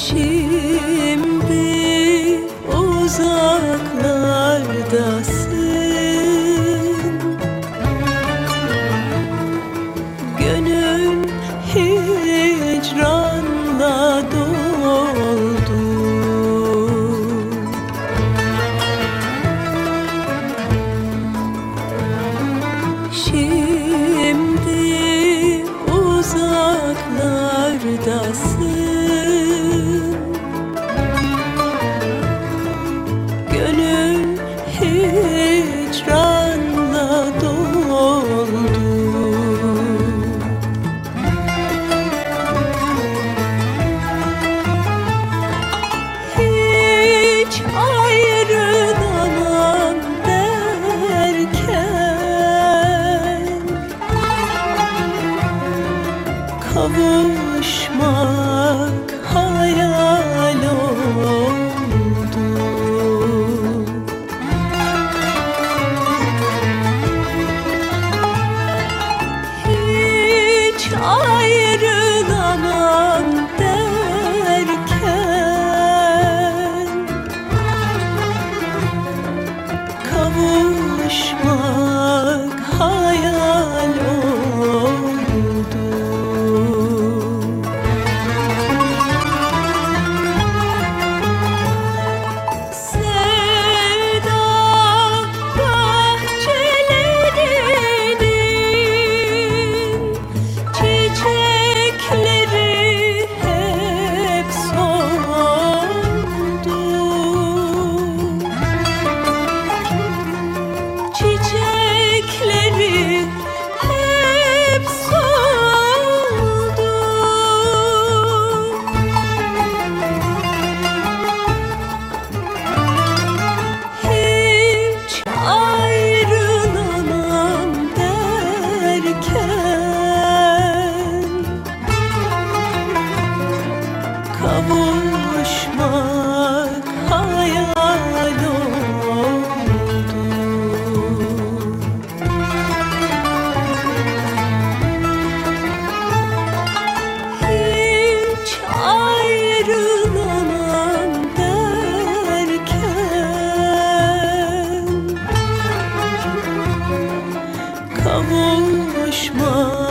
she Gönül hicranla doldu. Hiç ayrılamam derken Kavuşmam ayrı kavuşmak